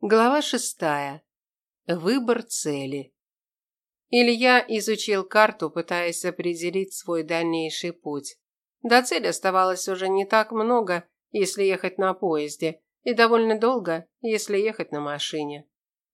Глава шестая. Выбор цели. Илья изучил карту, пытаясь определить свой дальнейший путь. До цели оставалось уже не так много, если ехать на поезде, и довольно долго, если ехать на машине.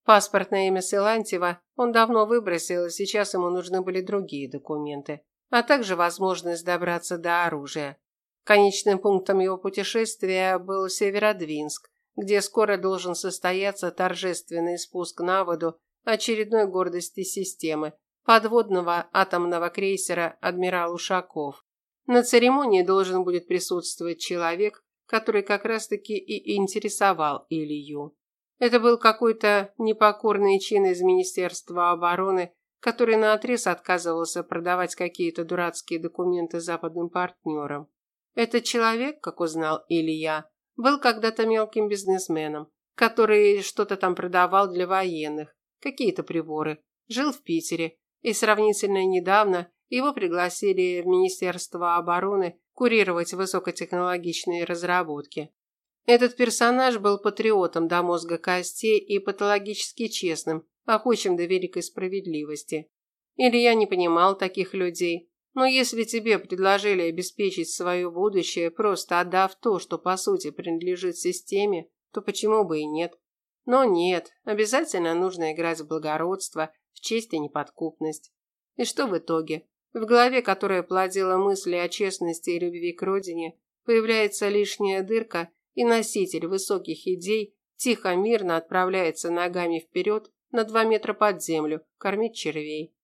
Паспортное имя Силантьева он давно выбросил, и сейчас ему нужны были другие документы, а также возможность добраться до оружия. Конечным пунктом его путешествия был Северодвинск, где скоро должен состояться торжественный спуск на воду очередной гордости системы подводного атомного крейсера «Адмирал Ушаков». На церемонии должен будет присутствовать человек, который как раз-таки и интересовал Илью. Это был какой-то непокорный чин из Министерства обороны, который наотрез отказывался продавать какие-то дурацкие документы западным партнерам. Этот человек, как узнал Илья, был когда-то мелким бизнесменом, который что-то там продавал для военных, какие-то приборы, жил в Питере, и сравнительно недавно его пригласили в Министерство обороны курировать высокотехнологичные разработки. Этот персонаж был патриотом до мозга костей и патологически честным, охочим до великой справедливости. Или я не понимал таких людей, но если тебе предложили обеспечить свое будущее, просто отдав то, что по сути принадлежит системе, то почему бы и нет? Но нет, обязательно нужно играть в благородство, в честь и неподкупность. И что в итоге? В голове, которая плодила мысли о честности и любви к родине, появляется лишняя дырка, и носитель высоких идей тихо-мирно отправляется ногами вперед на два метра под землю, кормить червей.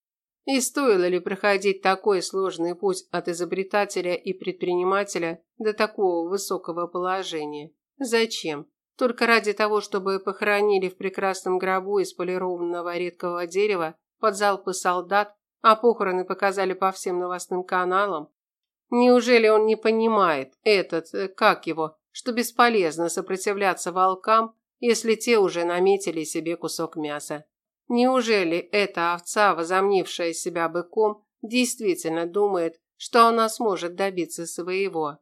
И стоило ли проходить такой сложный путь от изобретателя и предпринимателя до такого высокого положения? Зачем? Только ради того, чтобы похоронили в прекрасном гробу из полированного редкого дерева под залпы солдат, а похороны показали по всем новостным каналам? Неужели он не понимает, этот, э, как его, что бесполезно сопротивляться волкам, если те уже наметили себе кусок мяса? Неужели эта овца, возомнившая себя быком, действительно думает, что она сможет добиться своего?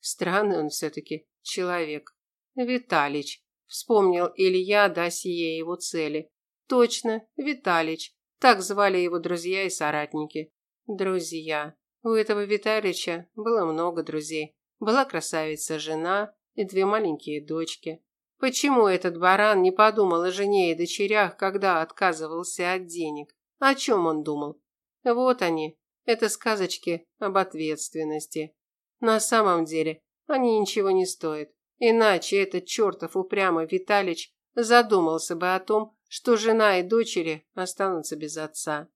Странный он все-таки человек. Виталич. Вспомнил Илья досье его цели. Точно, Виталич. Так звали его друзья и соратники. Друзья. У этого Виталича было много друзей. Была красавица жена и две маленькие дочки. Почему этот баран не подумал о жене и дочерях, когда отказывался от денег? О чем он думал? Вот они, это сказочки об ответственности. На самом деле, они ничего не стоят. Иначе этот чертов упрямый Виталич задумался бы о том, что жена и дочери останутся без отца.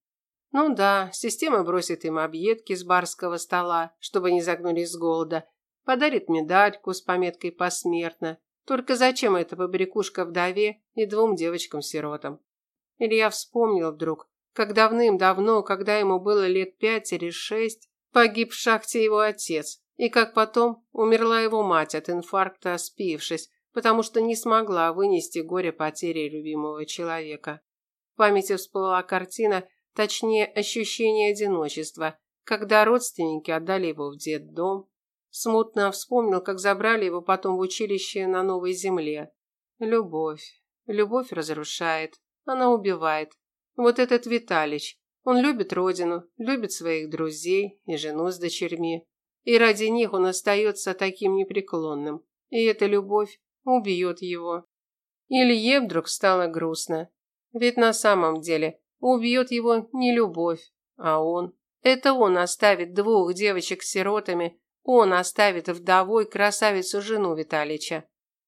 Ну да, система бросит им объедки с барского стола, чтобы не загнулись с голода, подарит медальку с пометкой «Посмертно», только зачем эта побрякушка вдове и двум девочкам-сиротам? Илья вспомнил вдруг, как давным-давно, когда ему было лет пять или шесть, погиб в шахте его отец, и как потом умерла его мать от инфаркта, спившись, потому что не смогла вынести горе потери любимого человека. В памяти всплыла картина, точнее ощущение одиночества, когда родственники отдали его в детдом, Смутно вспомнил, как забрали его потом в училище на новой земле. Любовь. Любовь разрушает. Она убивает. Вот этот Виталич. Он любит родину, любит своих друзей и жену с дочерьми. И ради них он остается таким непреклонным. И эта любовь убьет его. Илье вдруг стало грустно. Ведь на самом деле убьет его не любовь, а он. Это он оставит двух девочек сиротами он оставит вдовой красавицу жену Виталича.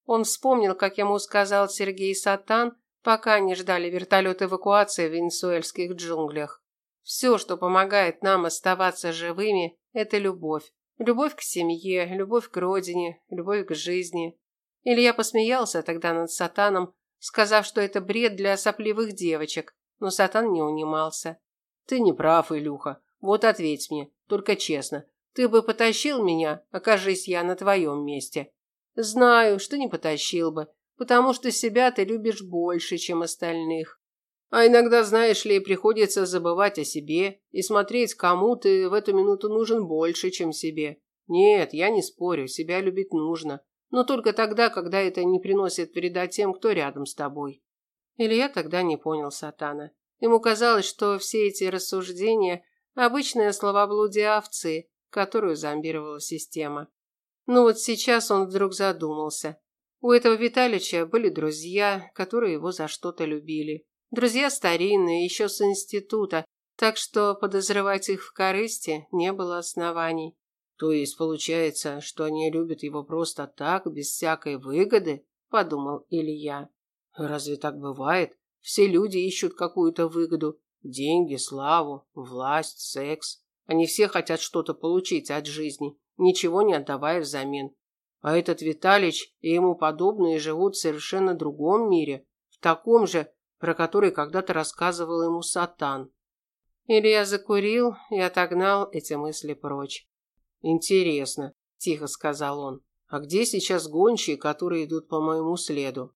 Он вспомнил, как ему сказал Сергей Сатан, пока они ждали вертолет эвакуации в венесуэльских джунглях. Все, что помогает нам оставаться живыми, это любовь. Любовь к семье, любовь к родине, любовь к жизни. Илья посмеялся тогда над Сатаном, сказав, что это бред для сопливых девочек, но Сатан не унимался. «Ты не прав, Илюха. Вот ответь мне, только честно, ты бы потащил меня, окажись я на твоем месте. Знаю, что не потащил бы, потому что себя ты любишь больше, чем остальных. А иногда, знаешь ли, приходится забывать о себе и смотреть, кому ты в эту минуту нужен больше, чем себе. Нет, я не спорю, себя любить нужно. но только тогда, когда это не приносит вреда тем, кто рядом с тобой. Илья тогда не понял Сатана. Ему казалось, что все эти рассуждения – обычное словоблудие овцы, которую зомбировала система. Но вот сейчас он вдруг задумался. У этого Виталича были друзья, которые его за что-то любили. Друзья старинные, еще с института, так что подозревать их в корысти не было оснований. То есть получается, что они любят его просто так, без всякой выгоды, подумал Илья. Разве так бывает? Все люди ищут какую-то выгоду: деньги, славу, власть, секс. Они все хотят что-то получить от жизни, ничего не отдавая взамен. А этот Виталич и ему подобные живут в совершенно другом мире, в таком же, про который когда-то рассказывал ему Сатан. Илья закурил и отогнал эти мысли прочь. Интересно, тихо сказал он. А где сейчас гончие, которые идут по моему следу?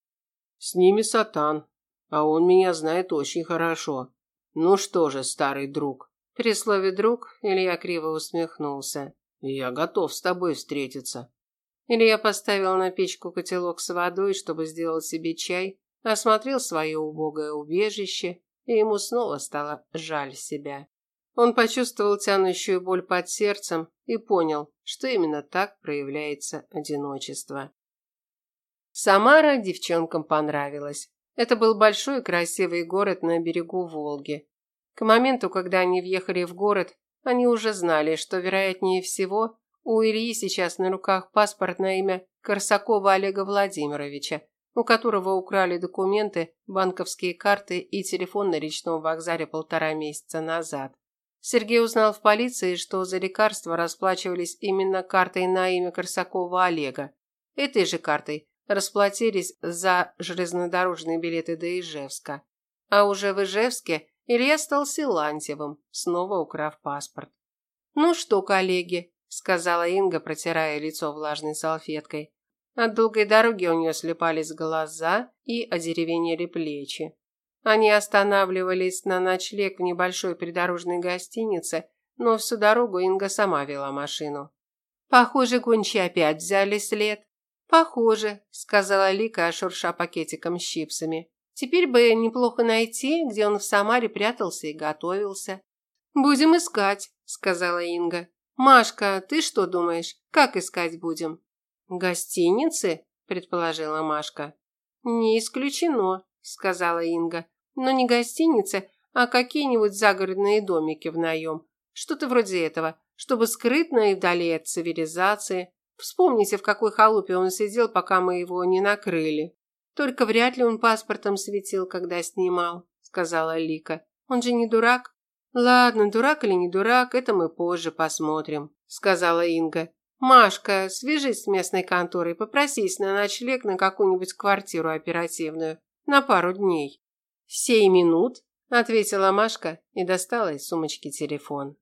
С ними Сатан, а он меня знает очень хорошо. Ну что же, старый друг. При слове друг Илья криво усмехнулся. Я готов с тобой встретиться. Илья поставил на печку котелок с водой, чтобы сделать себе чай, осмотрел свое убогое убежище, и ему снова стало жаль себя. Он почувствовал тянущую боль под сердцем и понял, что именно так проявляется одиночество. Самара девчонкам понравилась. Это был большой красивый город на берегу Волги. К моменту, когда они въехали в город, они уже знали, что, вероятнее всего, у Ильи сейчас на руках паспорт на имя Корсакова Олега Владимировича, у которого украли документы, банковские карты и телефон на речном вокзале полтора месяца назад. Сергей узнал в полиции, что за лекарства расплачивались именно картой на имя Корсакова Олега. Этой же картой расплатились за железнодорожные билеты до Ижевска. А уже в Ижевске Илья стал Силантьевым, снова украв паспорт. «Ну что, коллеги», – сказала Инга, протирая лицо влажной салфеткой. От долгой дороги у нее слепались глаза и одеревенели плечи. Они останавливались на ночлег в небольшой придорожной гостинице, но всю дорогу Инга сама вела машину. «Похоже, гончие опять взяли след». «Похоже», – сказала Лика, шурша пакетиком с чипсами. «Теперь бы неплохо найти, где он в Самаре прятался и готовился». «Будем искать», – сказала Инга. «Машка, ты что думаешь, как искать будем?» «Гостиницы?» – предположила Машка. «Не исключено», – сказала Инга. Но не гостиницы, а какие-нибудь загородные домики в наем. Что-то вроде этого, чтобы скрытно и вдали от цивилизации. Вспомните, в какой халупе он сидел, пока мы его не накрыли. Только вряд ли он паспортом светил, когда снимал, сказала Лика. Он же не дурак. Ладно, дурак или не дурак, это мы позже посмотрим, сказала Инга. Машка, свяжись с местной конторой, попросись на ночлег на какую-нибудь квартиру оперативную на пару дней. «Сей минут», – ответила Машка и достала из сумочки телефон.